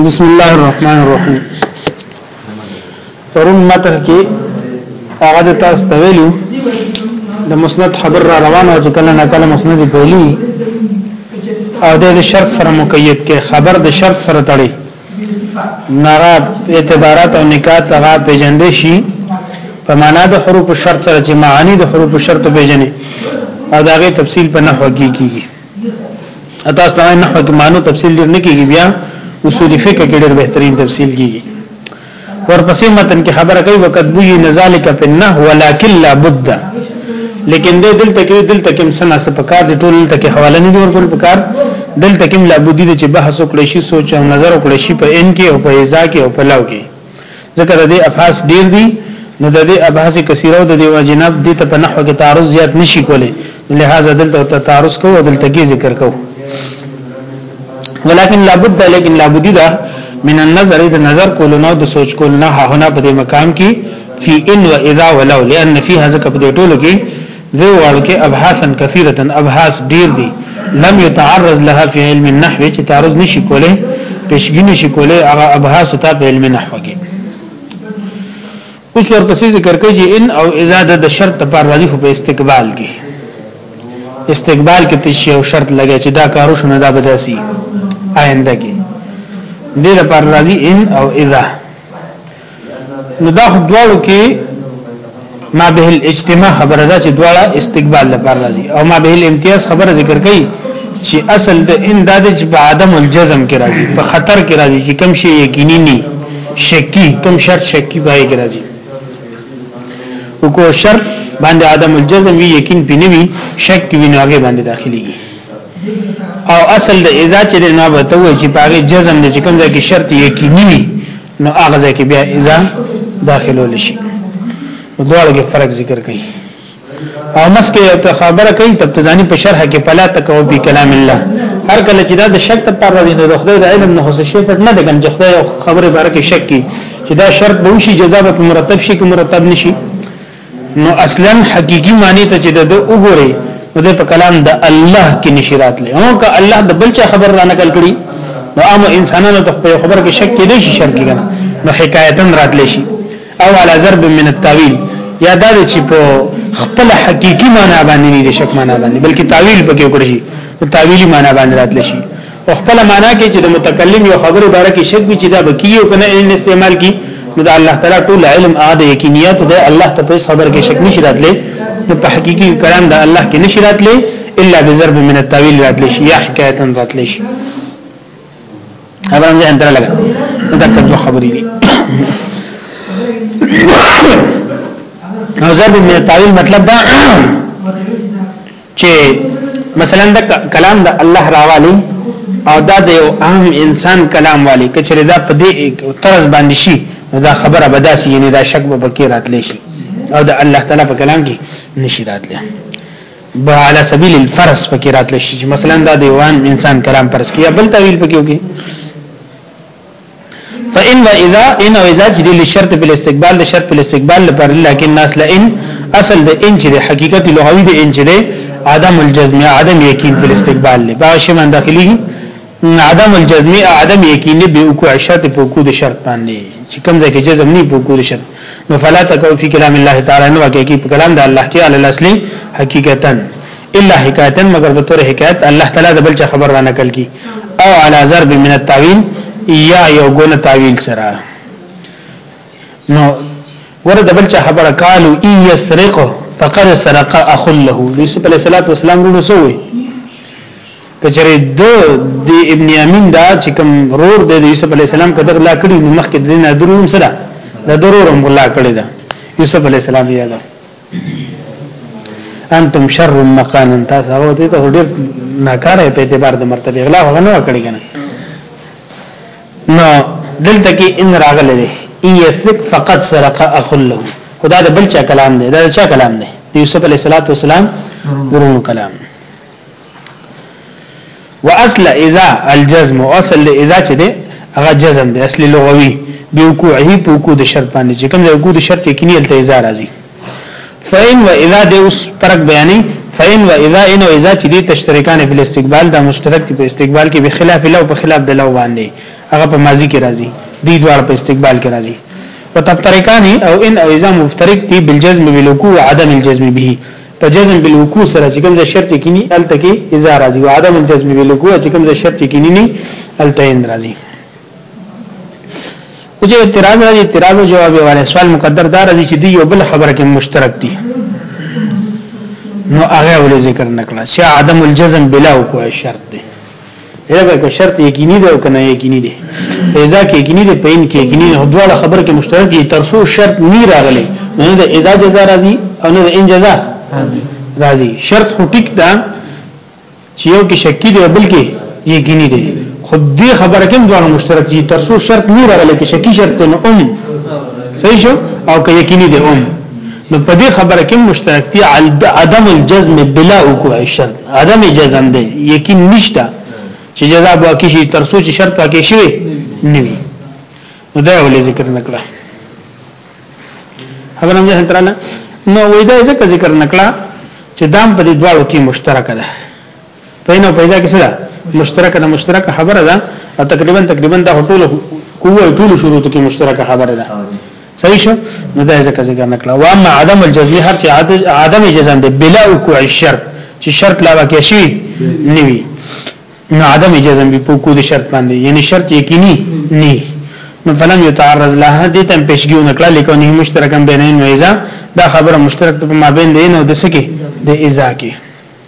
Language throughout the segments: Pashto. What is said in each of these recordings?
بسم الله الرحمن الرحیم پرون متن کې هغه د تاسو ته ویلو د مسند خبر را روانه چې کله نه کله مسند پیلي او د شرط سره مقید کې خبر د شرط سره تړي نارا اعتبارات او نکات هغه پیجندې شي په معنا د حروف شرط سره چې معانی د حروف شرط پیجنې او داغه تفصیل په نحو کې کیږي اته ستاسو نه حکمانو تفصیل ډیر نه کیږي بیا اصول فقه کې ډیر بهترین تفصیل کیږي ورپسې متن کې خبره کوي وقد بوی نزالک فی النه ولکن لا بد لیکن دې دلته کې دلته کې سنا سپکار دي ټول دلته کې حواله نه دی ورکول پکار دلته کې لا بد دي چې بحث وکړي شي سوچ او نظر وکړي شي په ان کې او په ازا کې او په لاو کې ځکه د دې ابحاث ډیر دي نو د دې ابحاث کثیره او د دې واجنب دي ته په نحو کې تعارض زیات نشي کولی لہذا دلته ته تعارض کوو دلته کې ذکر کوو ولكن لابد لیکن لابد ده من النظر د نظر کولو نو د سوچ کولو نه هونه په دې مقام کې فی ان و اذا ولو لان فی هذا کپ دې ټولو کې دې واړو کې ابحاثا کثیره ابحاث ډیر دي لم يتعرض لها في علم النحو چې تعرض نشي کوله پیشګی نشي کوله هغه ابحاث ته په علم نحو کې اوس ورپسې ذکر کوي چې ان او اذا د شرط پر راضي په استقبال کې استقبال کې تشي او شرط لګي چې دا کارو شنه دا بداسي آینده کې دې پر راضي ان او اذا نو دا خو دواړو کې ما به الاجتماع خبره ده چې دواړه استقبال لپاره راځي او ما به الامتیاز خبره ذکر کړي چې اصل د امداد چې په عدم الجزم کې راځي په خطر کې راځي چې کم شي یقیني نه شکی کم شرط شکی پای کې راځي او کو شرط باندې عدم الجزم وی یقین پینوي شک وی نه هغه باندې داخليږي او اصل د اذا چې نه به ته وي چې پاره جزم د کوم ځای کې شرط یقیني نو هغه ځای کې بیا اذا داخلول شي دوړو کې فرق ذکر کړي او مسکه یو ته خبره کوي تب تزانی په شرح کې پلا تکو به کلام الله هر کله چې دا د شک ته پر راځي نو د خدای د علم نه خصوصي پټ نه دګن چې خدای خبره بارکه شک کی چې دا شرط به شي جزا به مرتب شي که مرتب نشي نو اصلا حقيقي معنی ته چې د وګوري نو د په کلام د الله کې نشرات لې هو که الله د بل چا خبر را نقل کړي نو عام انسانانو ته په خبر کې شک کې دي شي شرط کېږي نو حکایتن راتلې شي او على ضرب من التاويل یا دا چې په خپل حقيقي معنی باندې نه شک معنی باندې بلکې تاویل پکې وکړي نو تاویلی معنی باندې راتلې شي په خپل معنا کې چې د متکلم یو خبره باره کې شک وي چې دا بکیو کنه ان استعمال کی نو دا الله تعالی ټول علم اده یقینیت ده الله ته په خبر کې شک نشي راتلی نو په حقيقي کلام د الله کې نشي راتلی الا بضرب من التاويل راتلی شي یا حکایت راتلی شي هغه ځان درا لګا دا کوم خبرې دي نو ضرب من التاويل مطلب دا چې مثلا د کلام د الله راوالي او دا د یو عام انسان کلام والی کچره دا په دې طرز باندې شي دا خبره به داسې یعنی دا شک به پکې راتلی شي او د الله تعالی په کلام کې نشي راتلی به على سبيل الفرض پکې راتلی شي مثلا دا د یو عام انسان کلام پرس کې بل تعویل پکې وکي فإن وإذا إن أو إذا چې دي شرط په استقبال د شرط په استقبال لپاره لکه الناس لئن اصل د ان چې د حقیقت لغوي د ان چې د عدم الجزم عدم یقین په استقبال له باغ شمن داخلي عدم الجزم عدم یقین به او کو شرط په کو د شرط باندې چې کوم ځای کې جزم نه په کو د شرط نو فلا تکو فی کلام الله تعالی نو کې په کلام د الله کې علی الاصل حقیقتا الا حکایتا مگر په تور حکایت الله تعالی د بل چا خبر را نقل کی او علی ضرب من التاویل یا یو ګون تاویل سره نو ور د بل چا خبره قالو ای یسرق فقد سرق اخ له یوسف علی صلوات و سلام رونو سوې کچره د د ابن یمین دا چې کوم رور د یوسف علی السلام کده لا کړی نو مخکې د نه درو سره د درو رم الله کړی دا یوسف علی السلام یاده انتم شر مکانا تاسو هغه ته ته ډیر ناکاره په اعتبار د مرتبه اغلا هغه نه وکړي کنه نو دلته کې ان راغله دي ان یسرق فقط سرق اخ له خدا د بل چا کلام دی دا چا کلام دی یوسف علیه السلام درونو کلام واصل اذا الجزم اصل اذا چې ده هغه جزم ده اصل لغوي بوقوعه په وقوع د شرط باندې چې کوم د وقوع د شرط کې نیل ته اذا راځي فإن واذا د اوس فرق بیانې فإن واذا ان واذا چې دي تشترکان په استقبال دا مشترک په استقبال کې به خلاف لو په خلاف د لو باندې هغه په ماضي کې راځي دي دوار په استقبال کې راځي وتفترقان او ان او اذا مفترق دي بالجزم بالوقوع عدم الجزم به په جزم بالوقوع سره چې کوم ځای شرط یقیني الته کې اذا راځي او عدم الجزم بالوقوع چې کوم ځای شرط یقیني نه الته ان راځي او چې اعتراض راځي اعتراض او جواب یې سوال مقدر دار راځي چې دی یو بل خبره کې مشترک دي نو هغه ولې ذکر نکړه چې عدم الجزم بلا وقوع شرط دی هغه که شرط یقیني دی او کنه یقیني دی اذا کې یقیني دی پین کې یقیني نه دواړه خبر کې مشترک دي ترسو شرط نه راغلي نه د اذا جزاء راځي او نه د ان جزاء راځي شرط خو ټیک ده چې یو کې شکی دی بل کې یقیني دی خود دې خبره کې دواړه مشترک دي ترسو شرط نه راغلي کې شکی شرط نه اوم صحیح شو او که یقیني دی اوم نو په دې خبره کې مشترک دی عدم الجزم بلا وقوع الشرط عدم جزم دی یقین نشته چې جزاء واقع شي تر څو چې شرط واقع شي نه وي نو دا ولې ذکر نکړه خبر هم ځه تراله نو وې دا ذکر ذکر نکړه چې دام په دې دواړو کې مشترک ده پین او پیدا کې سره مشترکه ده مشترکه خبره ده او تقریبا تقریبا دا ټول کوه ټول شروط کې مشترکه خبره ده صحیح شو نو دا ځکه ذکر نکړه و اما عدم الجزم هر چې عدم جزم ده بلا وقوع الشرط چې شرط لا واقع شي نیوي نو عدم جزم به پوکو د شرط باندې یعنی شرط یقیني نه نو فلم یتعرض لها دې تم پیشګیو نکړه لیکو نه مشترکم بینین ویزا دا خبره مشترک په مابین دین او د سکه د ازا کې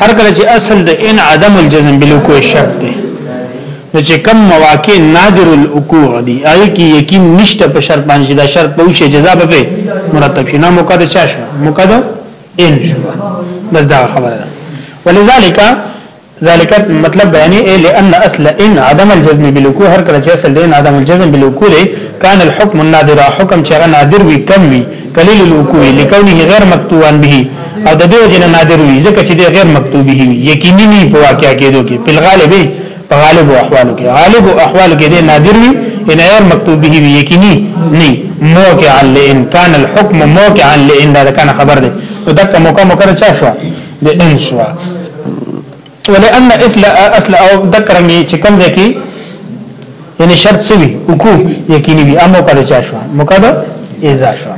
هر کله چې اصل د ان عدم الجزم بالوقوع شرط دی نو چې کم مواقع نادر الوقوع دي آی کی یقین نشته په شرط باندې دا شرط به وشي جزا به په مرتب شي نه موقع د چا شو موقع د ان شو بس دا خبره ده ولذالک ذالک مطلب بیان ای لئن اصل ان عدم الجزم بالوقوع هر کله چې اصل دین عدم الجزم بالوقوع کان الحكم النادر حکم چې نادر وي کم وي قلیل الوقوع لکونه غیر مکتوبان به او د دې وجه نادر وي ځکه چې دی غیر مکتوبه وي یقیني نه په واقعیا کېدو کې په غالب په غالب احوالو کې غالب احوال کې دی نادر وي ان غیر مکتوبه وي یقیني نه موقع لئن کان الحكم موقع لئن دا کنه خبر ده نو دک موقع مقرر چا شو د ان شو ولئن اصل اصل او دکرنګي چې کوم ځای کې یعنی شرط سوي وکو یقیني وي امو کده چا شو مقدر اذا شو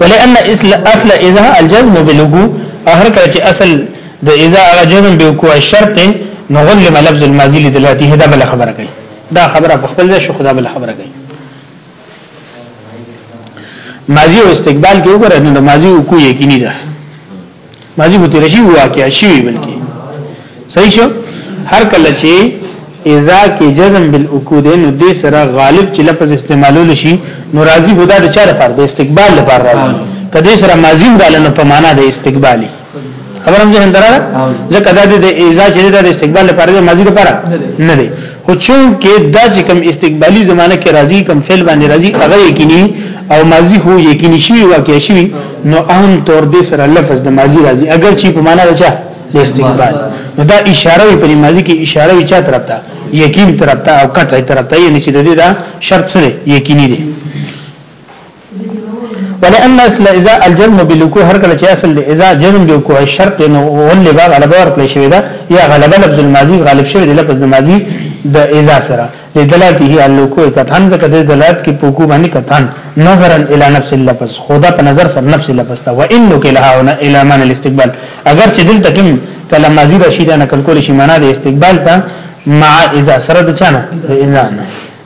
ولئن اصل اصل اذا الجزم بلغو اخر کله چې اصل د اذا هغه جزم به وکو شرط نو غلم لفظ الماضي لدلاته دا بل خبره کوي دا خبره په خپل ځای شو خدا بل خبره کوي ماضی او استقبال کې وګورئ نو ماضی وکو یقیني ده ماضی هو تیر شي واقع شي بلکې صحیح شو هر کله چې اذا کې جزم بالاکود نو دې سره غالب چې لفظ استعمالول شي نو راضی هدا د چاره پر د استقبال لپاره راځي کدی سره ماضی دالنه په معنا د استقبالي خبرم ځین درا ځکه دا د ایزا چې د استقبال لپاره د ماضی لپاره نه دی خو چونکه دا چې کوم استقبالی زمانه کې راځي کوم فعل باندې راځي هغه یقیني او ماضی هو یقیني شي واقع شي نو اهم تور دې سره لفظ د ماضی راځي اگر چې په معنا راځي د استقبال نو دا اشاره وي په ماضی کې اشاره وي چا طرف ته یقین طرف ته او قطع طرف ته یعنی چې د دې دا شرط سره یقیني دی ولأن اصل اذا الجزم بالوقوع هر کله چې اصل دی اذا جزم بالوقوع شرط نو ولې با غلبه ورکړې شوی دا یا غلبه لفظ الماضي غالب شوی دی لفظ الماضي د اذا سره لدلاته الوقوع کتان ځکه د دلالت کې پوکو باندې کتان نظرا الى نفس اللفظ خدا په نظر سره نفس اللفظ تا وانه کلها هنا الى من الاستقبال اگر چې دلته کوم کلام ماضي راشي دا نقل کول شي معنا د استقبال ته مع اذا سره د چانه اذا نه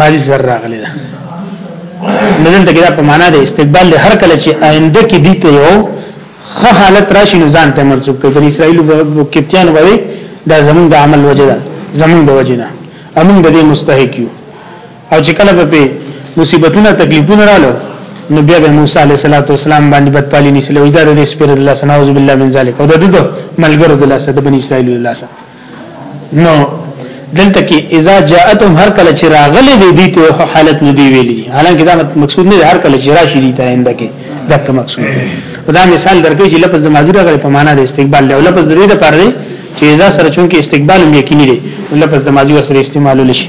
ماضی سره راغلی ده نو دلته کې دا په معنا د استقبال له هر کله چې آینده کې دي ته یو خه حالت راشي نو ځان ته منسوب کوي بنی اسرائیل او کپتیان وایي دا زمونږ د عمل وجه ده زمونږ د وجه نه امون د دې مستحق یو او چې کله په مصیبتونه تکلیفونه رالو نو بیا به موسی علیه السلام باندې بد پالي نشلوي دا د سپیر الله سناوذ بالله من ذلک او د دغه ملګرو د لاسه د بنی اسرائیل د لاسه نو دلته کې اذا جاءتهم هر کله چې راغلي دي دي ته حالت نو دی ویلي حالانکه دا مقصود نه هر کله چې راشي دي ته انده کې دا کوم مقصود دا مثال درکې چې لفظ د ماضی راغلی په معنا د استقبال له لفظ د دې لپاره دی چې اذا سره چون کې استقبال هم یقیني دی لفظ د ماضی ور سره استعمال لشي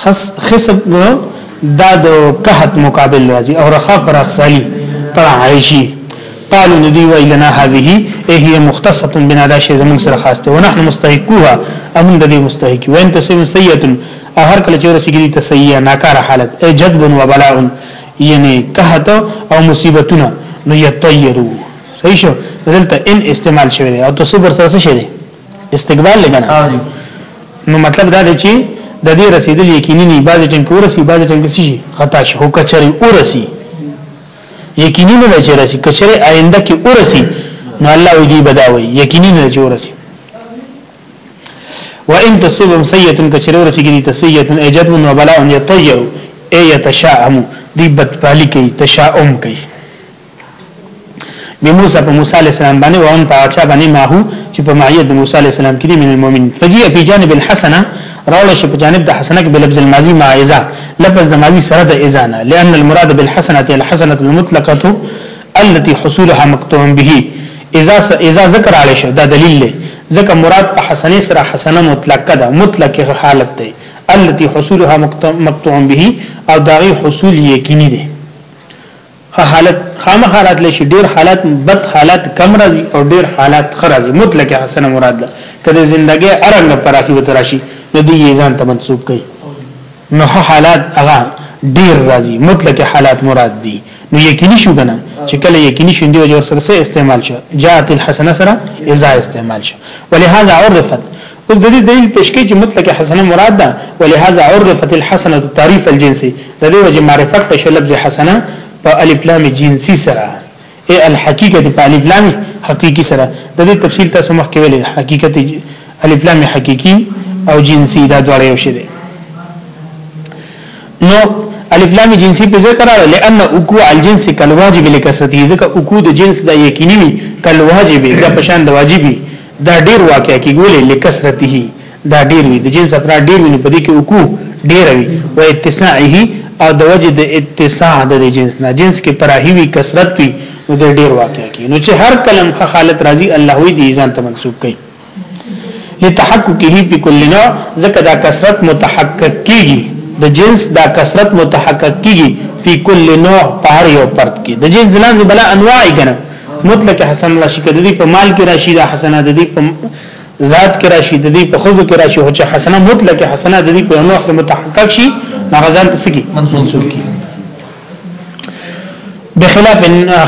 خس خسب دا د قحط مقابل راځي او رخا پر اخسالي پر عائشي قالو ندی وی لنا هذه هي مختصه بنا دا شی زمون سره خاص ته ونحن مستحقوها امون د دې مستحق وي انت سیم سیئه او هر کله چې ورسیږي ته سیئه ناکاره حالت ای جذب و بلاء یعنی قحط او مصیبتونه نو یطیرو صحیح شو دلته ان استعمال شوی او تصبر سره څه شي استقبال لګنه نو مطلب دا دی چې د دې رسیدل یقیني نه بعضی ټیم کې ورسی بعضی ټیم کې شي خطا شي هو کچري ورسی یقیني نه چې رسی کچري آینده کې ورسی نو الله وی دی بداوي یقیني نه چې ورسی وان تصيبهم سيئه کچري ورسی کې تسيئه اجد من وبلاء يطير اي يتشائم دی بدپالی کوي تشاؤم کوي بموسی په موسی علی السلام باندې او ان په اچا باندې ماهو چې په معیت د موسی علی السلام کې من المؤمن فجیء فی جانب الحسنه راول شي په جانب د حسنه کې بلفظ الماضی مع اذا لفظ د ماضی سره د اذا نه لئن المراد بالحسنه الحسنه المطلقه التي حصولها مقطوع به اذا اذا ذکر علی شو دا دلیل له ځکه مراد په حسنه سره حسنه مطلقه ده مطلقه حالت ده التي حصولها مقطوع به او داغي حصول یقیني ده ښه حالت خامخا راتلی شي ډېر حالت بد حالت کم راځي او ډېر حالت ښه راځي مطلق حسنه مراد ده که د زندګۍ ارنګ پراخي وته راشي نو دوی یې ځان ته منسوب کوي نو ښه حالات هغه ډېر راځي مطلق حالات مراد دي نو یقیني شو کنه چې کله یقیني شو دی وجه سره سره استعمال شو جاءت الحسنه سره اذا استعمال شو ولهذا عرفت اوس د دې دلیل پیش کوي چې مطلق حسنه مراد ده ولهذا عرفت الحسنه التعريف الجنسي د دې وجه معرفت په لفظ حسنه په الف لام جنسي سره اي الحقيقه په الف لام حقيقي سره د دې تفصيل تاسو مخکې ویل حقیقت الف لام حقيقي او جنسي دا دواړه یو شی دي نو الف لام جنسي په ذکر راغله لئن وقوع الجنس کالواجب لکسرته ځکه وقوع د جنس د یقیني کالواجب د پشان د واجبي دا ډیر واقع کیږي ولې لکثرته دا ډیر وي د جنس افراد ډیر وي په دې کې وکو ډیر وي او اتساعه او د وجه د اتساع د جنس نه جنس کې پراهي وي کثرت وي نو د ډیر واقع کیږي نو چې هر کلم خ حالت راځي الله وی دي ځان ته منسوب کوي لتحققه په کل نوع ځکه دا کثرت متحقق کیږي د جنس دا کثرت متحقق کیږي په کل نوع په هر یو پرد کې د جنس لاندې بلا انواع کنه مطلق حسن راشي کده دي په مال کې راشي دا حسنه د دې په ذات کې راشي د دې په خوځو کې راشي هو چې حسنه مطلق حسنه د دې په نوع کې متحقق شي هغه ځان تسګي منسوخ کی بخلاف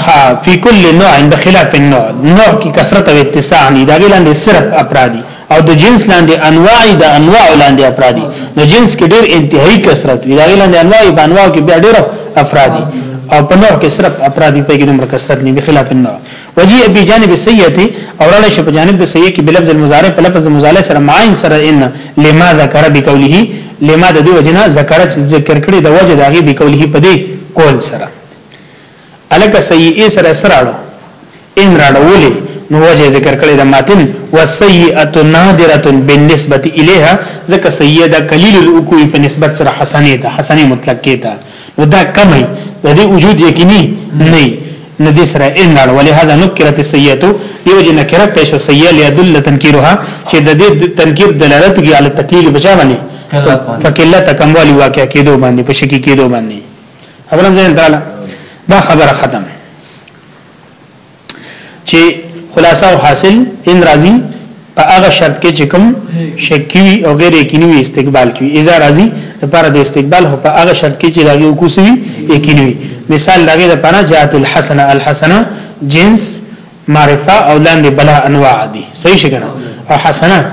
ها فی کل نوع بخلاف النوع نوع کی کثرت او اتساع نه دا ګلان صرف افرادی او د جنس لاندې انواع د انواع لاندې افرادي نو جنس کې ډېر انتهایی کثرت وی دا لاندې انواع په انواع کې بیا ډېر افرادي او په نوع کې صرف افرادي په کې نمبر کثرت نه به خلاف نه وجي ابي جانب سیئه او راړ شي په جانب د سیئه کې بلفظ المضارع په لفظ مضارع سره معین سره ان لما ذکر بقوله لما د دې وجنه ذکر ذکر کړي د وجه داغي بقوله په دې قول سره الک سیئه سره سراړو ان راړو ولې نو وجه ذکر کړی د ماتن وسیئه نادره بالنسبه الیها ځکه سیئه د قلیل الوقوع په نسبت سره حسنه ده حسنه مطلق کیته نو دا کمی د دې وجود یقیني نه نو دې سره ان راړو ولې هاذا نکرت سیئه دیو جن نکرت پیش سیئه لیدل تنکیرها چې د دې تنکیر دلالت کوي علی تقلیل بچا باندې فقلت کموالی واقع کېدو باندې په شکی کېدو باندې خبرم ځین دراله دا خبره ختم چې خلاصه او حاصل ان راضی په هغه شرط کې چې کوم شکوي او غیر یقیني وي استقبال کوي اذا راضی لپاره د استقبال هو په هغه شرط کې چې راغي او کوسوي یقیني وي مثال لګي د پنا جات الحسنه الحسنه جنس معرفه او لاندې بلا انواع دي صحیح شګنه او حسنه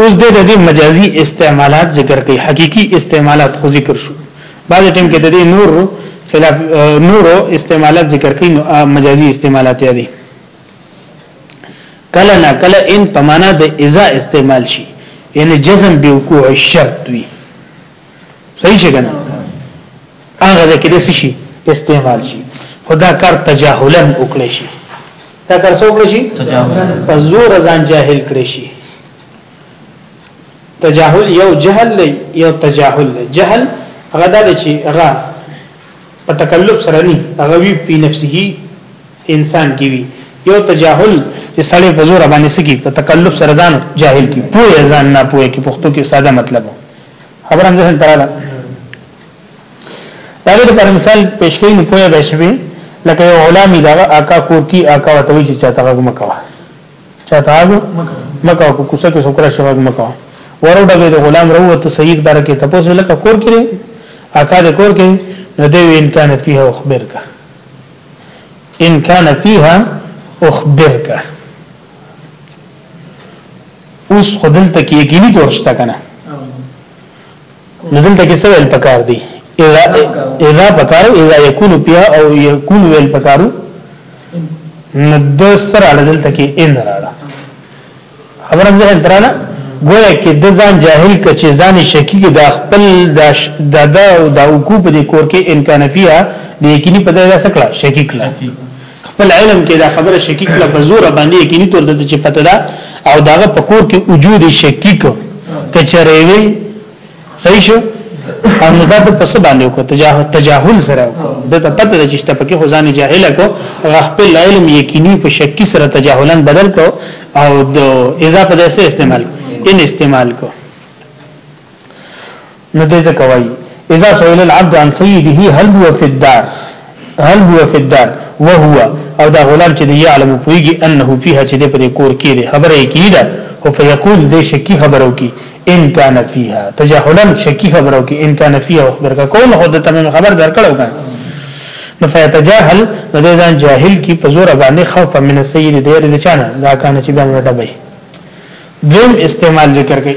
اوس دې ددې مجازي استعمالات ذکر کوي حقيقي استعمالات خو ذکر شو بعض ټیم کې د دې نور خلاف نورو استعمالات ذکر کین مجازي استعمالات یادي کله نه کله ان پمانا د اذا استعمال شي یعنی جزم به وقوع الشرط وي صحیح شګنه هغه ځکه د شي استعمال شي خدا کار تجاهلا وکړي شي دا کار څو کړی شي په زور ځان جاهل کړی شي تجاهل یو جهل دی یو تجاهل دی جهل هغه دا دی چې هغه په تکلف سره نه هغه وی په نفسه انسان کې وی یو تجاهل چې سړی په زور باندې سکی په تکلف سره ځان جاهل کی پوهه ځان نه پوهه کی پښتو کې ساده مطلب خبرم ځه دراله دا د پر مثال پیش کړي نو پوهه به شي لکه یو غلامي دا آقا کور کی آقا وته وی چې چاته غو مکوا چاته غو مکوا کو کوڅه کې سوکرا شغو مکوا وروډه د غلام وروه ته سید برکه تاسو لکه کور کړي آقا د کور کړي نو دی ان کان فیها اخبرک ان کان فیها اخبرک اوس خو دلته کې یقیني تور شته کنه نو دلته کې څه ویل پکار دي اذا اذا پکارو اذا يكون بها او يكون ویل پکارو نو د سره دلته کې ان راړه خبره ده درانه ګویا کې د ځان جاهل کچې ځان شکی کې د خپل د د او د حقوق د کور کې امکان فيها د یقیني په ځای سکړه شکی کړه خپل علم کې دا خبره شکیک له بزور باندې یقیني تور د چې پته ده او داغه پکور کې وجود شکیک کچره وی صحیح شو او نو دا په څه باندې کو تجاهل تجاهل سره د ته پته ده چې په کې خزانه جاهل کو خپل علم یقیني په شکی سره تجاهلا بدل کو او د اضافه د استعمال ان استعمال کو نو دی ځکه وایي اذا سئل العبد عن سيده هل هو في الدار هل هو في الدار وهو او دا غلام چې دی يعلم پويږي انه فيها چې دی په کور کې دی خبره یې کیده او فیقول دی شکی خبرو کی ان کان فيها تجاهلا شکی خبرو کی ان کان فيها خبر کا کول خو د تمام خبر درکړو کنه نو فیتجاهل نو د ځان جاهل کی په زور باندې خوف من سید دیر د چانه دا کان چې باندې ډبې دویم استعمال ذکر کړي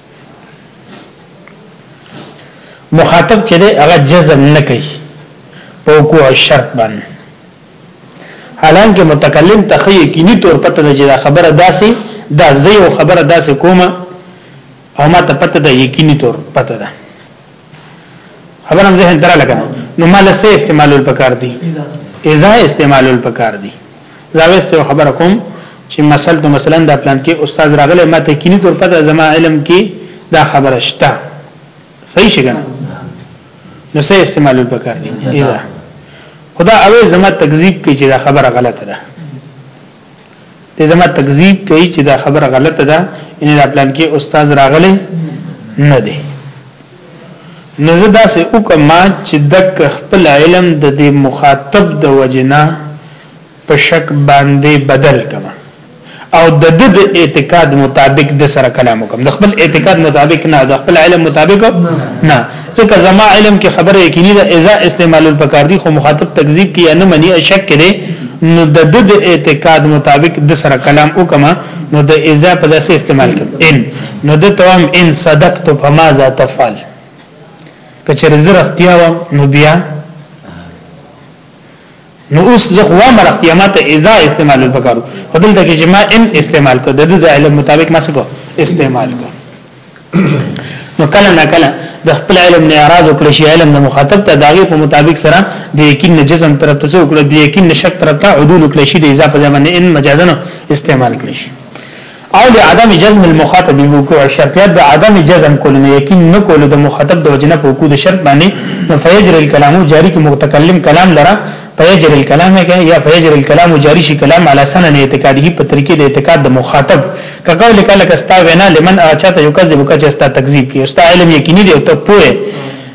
مخاطب چې دی هغه جزم نه کوي په وقوع شرط باندې حالانکه متکلم تخیه کې نه تور پته ده چې دا خبره داسې دا زه یو خبره داسې کومه او ما ته پته ده یقیني تور پته ده خبر هم ذهن تر لګا نو مال سه استعمالول پکار دي اذا استعمالول پکار دي زاوست خبر کوم چې مثلا د مثلا د پلان کې استاد راغله ما ته کینی تور پته زما علم کې دا خبره شته صحیح شګنه نو سه استعمالول پکار دي اذا خدا اوی زما تکذیب کوي چې دا خبره غلطه ده ته زما تکذیب کوي چې دا خبره غلطه ده ان دا پلان کې استاد راغلی نه دی نزه دا سه وکما چې دک خپل علم د دې مخاطب د وجنا په شک باندې بدل کما او د د د اعتقاد مطابق د سره کلام وکم د خپل اعتقاد مطابق نه د خپل علم مطابق نه ځکه زما علم کې خبره یقیني ده اذا استعمالول پکار دي خو مخاطب تکذیب کې یا نه مني شک کړي نو د د اعتقاد مطابق د سره کلام وکما نو د اذا په ځای استعمال کړي ان نو د توام ان صدقت فماذا تفعل کچر زرختیا نو بیا نو اوس زه خو ما رختیا ما ته اذا استعمال وکړو په دلته کې چې ما ان استعمال کړ د د علم مطابق ما څه کو استعمال کړ نو کله نه کله د خپل علم نه اعتراض وکړ شي علم نه مخاطب ته داغه په مطابق سره د یقین نه جزم طرف ته وکړ د یقین نه شک طرف ته عدول وکړ شي د اضافه ځمنه ان مجازن استعمال کړ شي او لعدم جزم المخاطب بوقوع الشرط یا د عدم جزم کولو نه یقین نه کولو د مخاطب د وجې نه په وقوع د شرط باندې نو فیجري الکلام جاری کی متکلم کلام لره فیجري الکلام کې یا فیجري الکلام جاری شي کلام علی سنن اعتقاده په طریقې د اعتقاد د مخاطب که قول کله کستا وینا لمن اچا ته یکذب کچ استا تکذیب کی استا علم یقیني دی او ته پوهه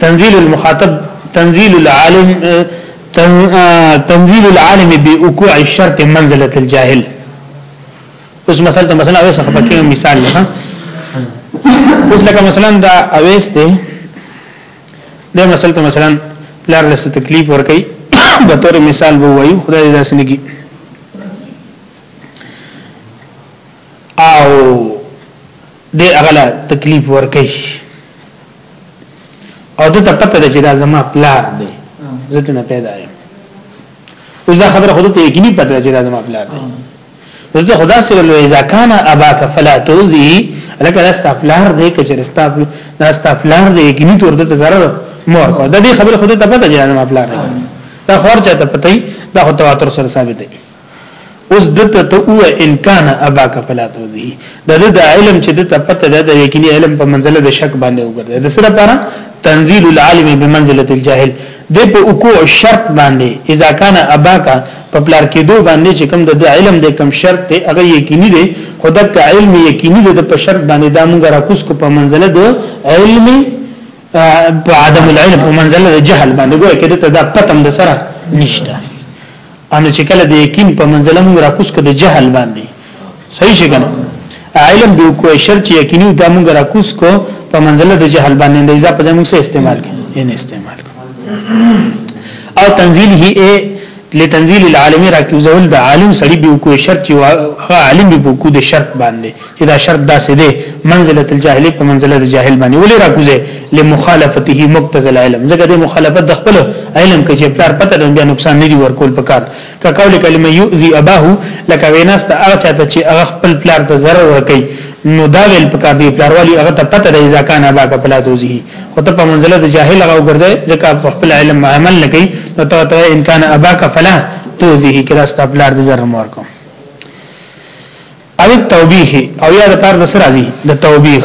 تنزيل المخاطب تنزيل العالم تنزيل العالم بوقوع الشرط منزله الجاهل اوس مثلا ته مثلا اوس خپل کې مثال لکه اوس لکه مثلا دا اويس دی دا مثلا ته مثلا لار لسه تکلیف ور کوي به تور مثال وو وایو خدای دې داسې نگی او دی هغه لا تکلیف ورکي او دته پته ده چې دا زما پلار دی زه ته نه پیدا یم اوس دا خبره خود ته یقیني پته ده چې دا زما پلار دی زه خدا سره لو اذا کان اباک فلا توذي لکه دا ستا پلار دی که چې ستا دا ستا پلار دی یقیني تور دته zarar مور کو دا دې خبره خود ته پته ده چې دا زما پلار دی دا خور چاته پته دا هو تواتر سره ثابت دی اوس دته ته او ان کان ابا کفلا توضیح د د علم چې دته پته ده د یقیني علم په منزله د شک باندې وګرځي د سره لپاره تنزيل العالم بمنزله الجاهل د په وقوع شرط باندې اذا کان ابا کا په پلار کې دوه باندې چې کوم د علم د کم شرط ته هغه یقیني دی خدای ته علم یقیني دی په شرط باندې دا موږ راکوس کو په منزله د علم په عدم العلم په منزله د جهل باندې ګویا کېدته دا پتم د سره نشته انو چې کله د یقین په منزله موږ راکوس کړو د جهل باندې صحیح شي کنه علم به کوی شر چې یقیني دا موږ راکوس کو په منزله د جهل باندې د اضافه ځای موږ سره استعمال کړي نه استعمال او تنزیل هی ا لتنزیل العالم راکوزول د عالم سړي به کوی شر چې هغه عالم به کو د شرط باندې چې دا شرط داسې دی منزله الجاهلی په منزله د جاهل باندې ولې راکوزه لمخالفته مقتضى العلم زګه د مخالفت د خپل علم کې چې پلار پته د بیا نقصان نه دی ورکول پکار کا قول کلمه یؤذی اباه لکه ویناست هغه چاته چې هغه خپل پلار ته ضرر ورکړي نو دا ویل پکار دی پلار والی هغه ته پته دی ځکه نه باکه پلا دوزی خو ته په منزله د جاهل هغه وګرځي ځکه په خپل علم عمل نه کوي نو ته ته ان کان اباک فلا توزی کړه ست پلار د ضرر ورکړي او التوبیخ او یا د پار د سر راځي د توبیخ